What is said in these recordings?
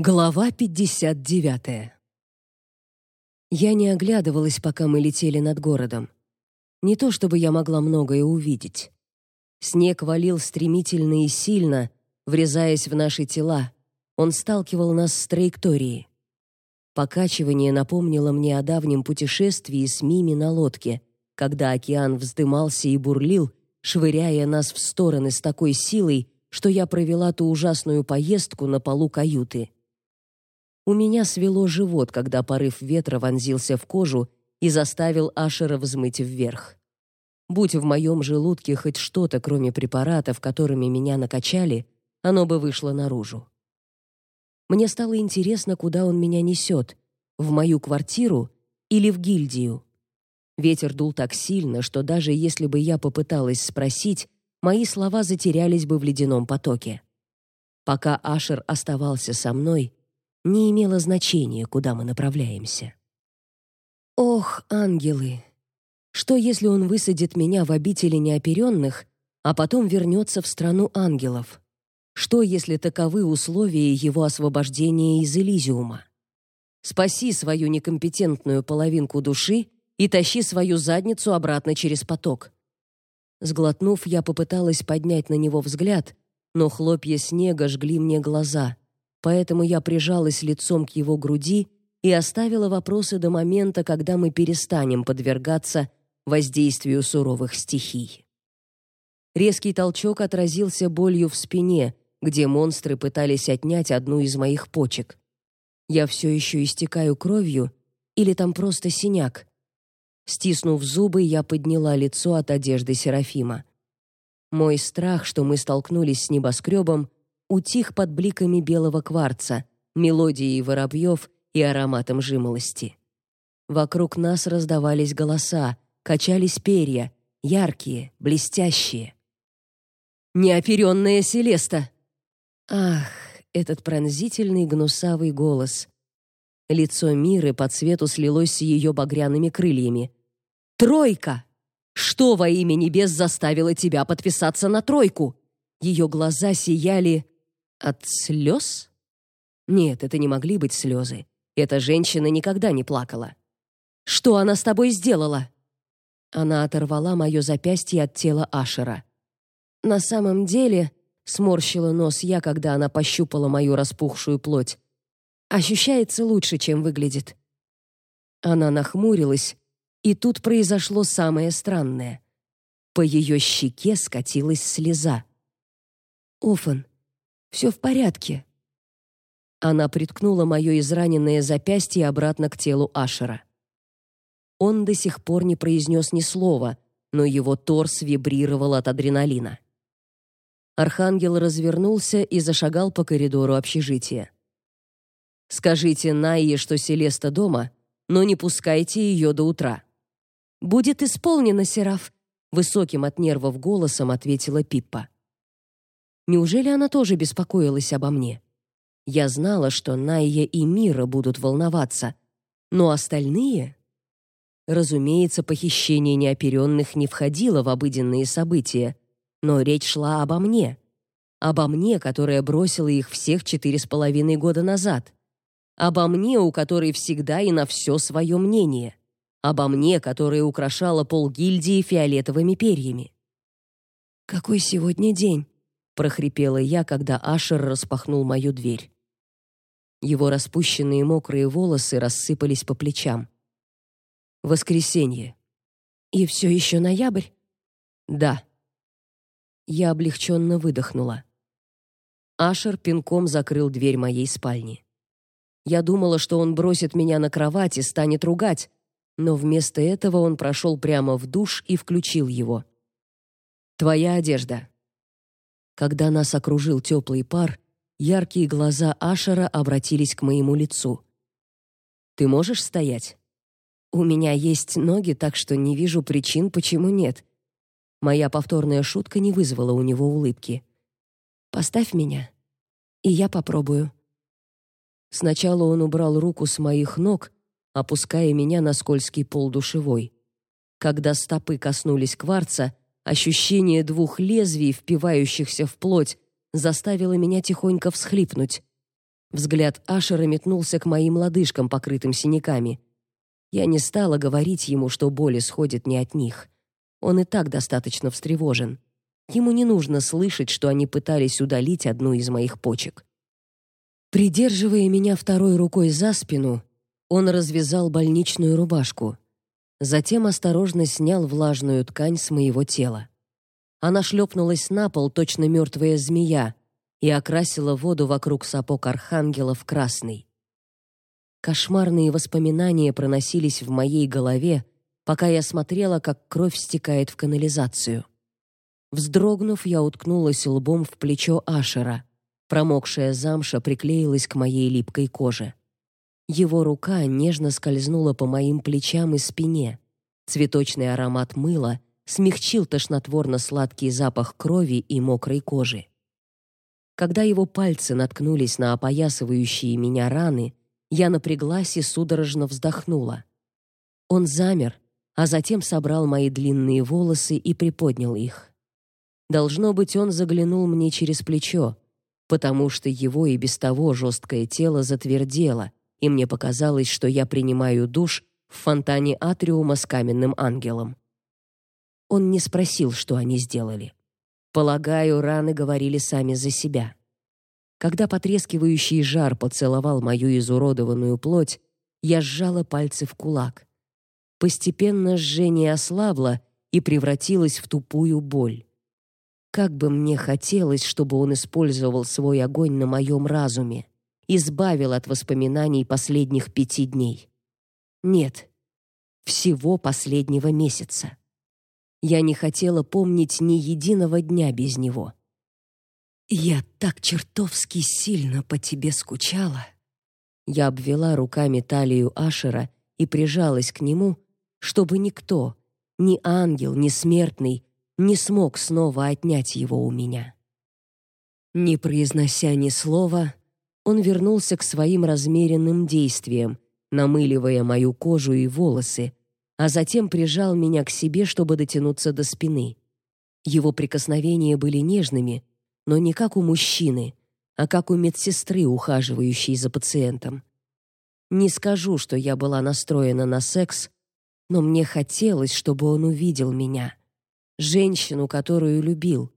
Глава 59. Я не оглядывалась, пока мы летели над городом. Не то чтобы я могла многое увидеть. Снег валил стремительно и сильно, врезаясь в наши тела. Он сталкивал нас с траекторией. Покачивание напомнило мне о давнем путешествии с Мими на лодке, когда океан вздымался и бурлил, швыряя нас в стороны с такой силой, что я провела ту ужасную поездку на полу каюты. У меня свело живот, когда порыв ветра вонзился в кожу и заставил Ашера взмыть вверх. Будь в моем желудке хоть что-то, кроме препаратов, которыми меня накачали, оно бы вышло наружу. Мне стало интересно, куда он меня несет — в мою квартиру или в гильдию. Ветер дул так сильно, что даже если бы я попыталась спросить, мои слова затерялись бы в ледяном потоке. Пока Ашер оставался со мной, не имело значения, куда мы направляемся. Ох, ангелы! Что если он высадит меня в обители неоперенных, а потом вернется в страну ангелов? Что если таковы условия его освобождения из Элизиума? Спаси свою некомпетентную половинку души и тащи свою задницу обратно через поток. Сглотнув, я попыталась поднять на него взгляд, но хлопья снега жгли мне глаза — поэтому я прижалась лицом к его груди и оставила вопросы до момента, когда мы перестанем подвергаться воздействию суровых стихий. Резкий толчок отразился болью в спине, где монстры пытались отнять одну из моих почек. Я все еще истекаю кровью или там просто синяк? Стиснув зубы, я подняла лицо от одежды Серафима. Мой страх, что мы столкнулись с небоскребом, утих под бликами белого кварца, мелодией воробьев и ароматом жимолости. Вокруг нас раздавались голоса, качались перья, яркие, блестящие. «Неоперенная Селеста!» Ах, этот пронзительный гнусавый голос. Лицо Миры по цвету слилось с ее багряными крыльями. «Тройка! Что во имя небес заставило тебя подписаться на тройку?» Ее глаза сияли от слез? Нет, это не могли быть слезы. Эта женщина никогда не плакала. Что она с тобой сделала? Она оторвала мое запястье от тела Ашера. На самом деле, сморщила нос я, когда она пощупала мою распухшую плоть. Ощущается лучше, чем выглядит. Она нахмурилась, и тут произошло самое странное. По ее щеке скатилась слеза. Офан, все в порядке. Она приткнула мое израненное запястье обратно к телу Ашера. Он до сих пор не произнес ни слова, но его торс вибрировал от адреналина. Архангел развернулся и зашагал по коридору общежития. Скажите Найе, что Селеста дома, но не пускайте ее до утра. Будет исполнено, Сераф, высоким от нервов голосом ответила Пиппа. Неужели она тоже беспокоилась обо мне? Я знала, что Найя и Мира будут волноваться, но остальные... Разумеется, похищение неоперенных не входило в обыденные события, но речь шла обо мне. Обо мне, которая бросила их всех четыре с половиной года назад. Обо мне, у которой всегда и на все свое мнение. Обо мне, которая украшала полгильдии фиолетовыми перьями. «Какой сегодня день?» Прохрипела я, когда Ашер распахнул мою дверь. Его распущенные мокрые волосы рассыпались по плечам. Воскресенье. И все еще ноябрь? Да. Я облегченно выдохнула. Ашер пинком закрыл дверь моей спальни. Я думала, что он бросит меня на кровать и станет ругать, но вместо этого он прошел прямо в душ и включил его. Твоя одежда. Когда нас окружил теплый пар, яркие глаза Ашера обратились к моему лицу. Ты можешь стоять? У меня есть ноги, так что не вижу причин, почему нет. Моя повторная шутка не вызвала у него улыбки. Поставь меня, и я попробую. Сначала он убрал руку с моих ног, опуская меня на скользкий пол душевой. Когда стопы коснулись кварца, Ощущение двух лезвий, впивающихся в плоть, заставило меня тихонько всхлипнуть. Взгляд Ашера метнулся к моим лодыжкам, покрытым синяками. Я не стала говорить ему, что боль исходит не от них. Он и так достаточно встревожен. Ему не нужно слышать, что они пытались удалить одну из моих почек. Придерживая меня второй рукой за спину, он развязал больничную рубашку. Затем осторожно снял влажную ткань с моего тела. Она шлепнулась на пол, точно мертвая змея, и окрасила воду вокруг сапог архангела в красный. Кошмарные воспоминания проносились в моей голове, пока я смотрела, как кровь стекает в канализацию. Вздрогнув, я уткнулась лбом в плечо Ашера. Промокшая замша приклеилась к моей липкой коже. Его рука нежно скользнула по моим плечам и спине. Цветочный аромат мыла смягчил тошнотворно-сладкий запах крови и мокрой кожи. Когда его пальцы наткнулись на опоясывающие меня раны, я напряглась и судорожно вздохнула. Он замер, а затем собрал мои длинные волосы и приподнял их. Должно быть, он заглянул мне через плечо, потому что его и без того жесткое тело затвердело, и мне показалось, что я принимаю душ в фонтане атриума с каменным ангелом. Он не спросил, что они сделали. Полагаю, раны говорили сами за себя. Когда потрескивающий жар поцеловал мою изуродованную плоть, я сжала пальцы в кулак. Постепенно жжение ослабло и превратилось в тупую боль. Как бы мне хотелось, чтобы он использовал свой огонь на моем разуме, избавил от воспоминаний последних пяти дней. Нет, всего последнего месяца. Я не хотела помнить ни единого дня без него. Я так чертовски сильно по тебе скучала. Я обвела руками талию Ашера и прижалась к нему, чтобы никто, ни ангел, ни смертный, не смог снова отнять его у меня. Не произнося ни слова, он вернулся к своим размеренным действиям, намыливая мою кожу и волосы, а затем прижал меня к себе, чтобы дотянуться до спины. Его прикосновения были нежными, но не как у мужчины, а как у медсестры, ухаживающей за пациентом. Не скажу, что я была настроена на секс, но мне хотелось, чтобы он увидел меня женщину, которую любил,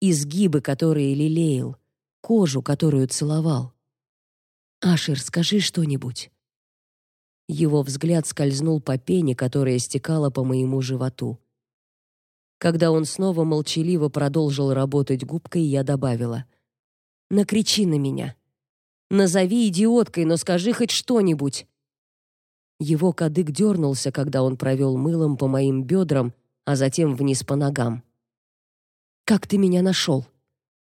изгибы, которые лелеял, кожу, которую целовал. Ашер, скажи что-нибудь. Его взгляд скользнул по пене, которая стекала по моему животу. Когда он снова молчаливо продолжил работать губкой, я добавила: "Накричи на меня. Назови идиоткой, но скажи хоть что-нибудь". Его кадык дернулся, когда он провел мылом по моим бедрам, а затем вниз по ногам. Как ты меня нашел?»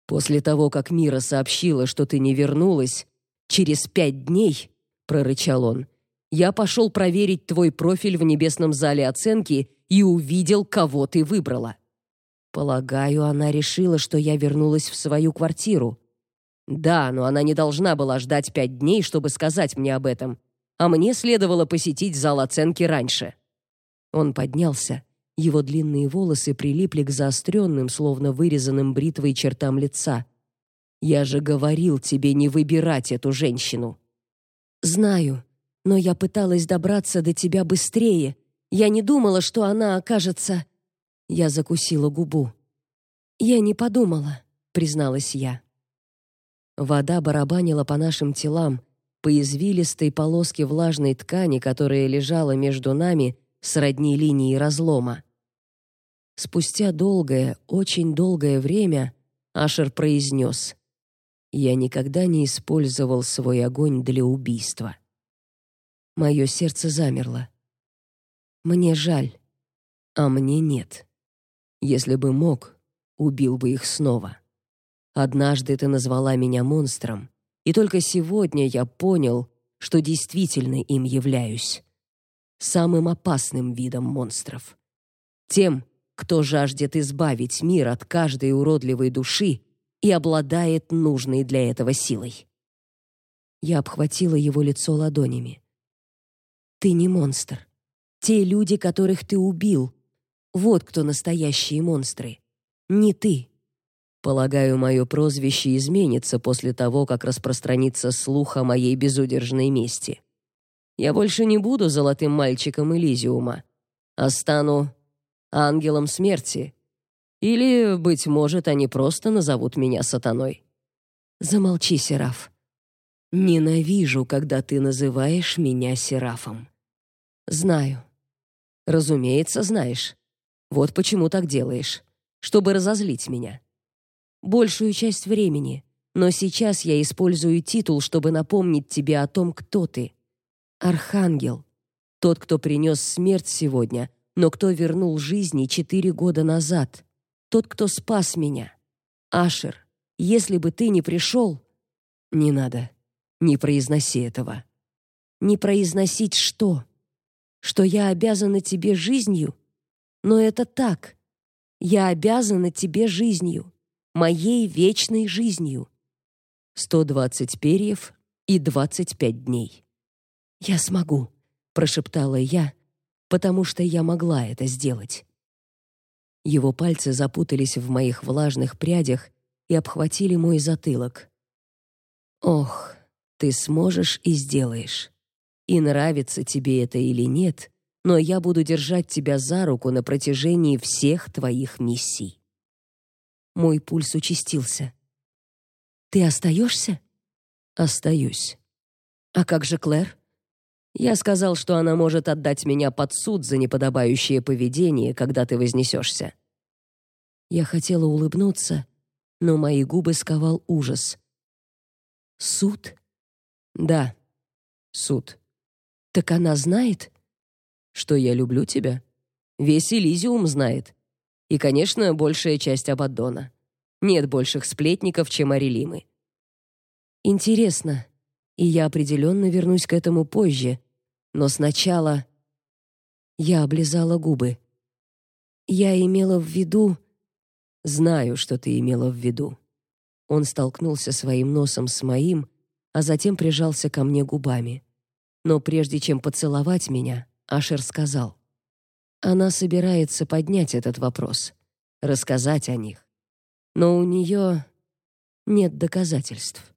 После того, как Мира сообщила, что ты не вернулась, через пять дней, прорычал он. Я пошел проверить твой профиль в небесном зале оценки и увидел, кого ты выбрала. Полагаю, она решила, что я вернулась в свою квартиру. Да, но она не должна была ждать пять дней, чтобы сказать мне об этом. А мне следовало посетить зал оценки раньше. Он поднялся его длинные волосы прилипли к заостренным, словно вырезанным бритвой чертам лица. Я же говорил тебе не выбирать эту женщину. Знаю, но я пыталась добраться до тебя быстрее. Я не думала, что она окажется. Я закусила губу. Я не подумала, призналась я. Вода барабанила по нашим телам, по извилистой полоске влажной ткани, которая лежала между нами сродни линии разлома. Спустя долгое, очень долгое время Ашер произнес «Я никогда не использовал свой огонь для убийства». Мое сердце замерло. Мне жаль, а мне нет. Если бы мог, убил бы их снова. Однажды ты назвала меня монстром, и только сегодня я понял, что действительно им являюсь. Самым опасным видом монстров. Тем, кто жаждет избавить мир от каждой уродливой души и обладает нужной для этого силой. Я обхватила его лицо ладонями. Ты не монстр. Те люди, которых ты убил, вот кто настоящие монстры. Не ты. Полагаю, мое прозвище изменится после того, как распространится слух о моей безудержной мести. Я больше не буду золотым мальчиком Элизиума, а стану ангелом смерти. Или, быть может, они просто назовут меня сатаной. Замолчи, Сераф. Ненавижу, когда ты называешь меня Серафом. Знаю. Разумеется, знаешь. Вот почему так делаешь, чтобы разозлить меня большую часть времени, но сейчас я использую титул, чтобы напомнить тебе о том, кто ты. Архангел. Тот, кто принес смерть сегодня, но кто вернул жизни четыре года назад. Тот, кто спас меня. Ашер, если бы ты не пришел... Не надо. Не произноси этого. Не произносить что? Что я обязана тебе жизнью? Но это так. Я обязана тебе жизнью моей вечной жизнью. 120 перьев и 25 дней. Я смогу, прошептала я, потому что я могла это сделать. Его пальцы запутались в моих влажных прядях и обхватили мой затылок. Ох, ты сможешь и сделаешь. И нравится тебе это или нет, но я буду держать тебя за руку на протяжении всех твоих миссий. Мой пульс участился. Ты остаешься?» Остаюсь. А как же Клэр? Я сказал, что она может отдать меня под суд за неподобающее поведение, когда ты вознесешься. Я хотела улыбнуться, но мои губы сковал ужас. Суд? Да. Суд. Так она знает, что я люблю тебя? Весь Элизиум знает. И, конечно, большая часть Абаддона. Нет больших сплетников, чем Арелимы. Интересно, и я определенно вернусь к этому позже, но сначала я облизала губы. Я имела в виду, знаю, что ты имела в виду. Он столкнулся своим носом с моим, а затем прижался ко мне губами. Но прежде чем поцеловать меня, Ашер сказал: она собирается поднять этот вопрос, рассказать о них. Но у нее нет доказательств.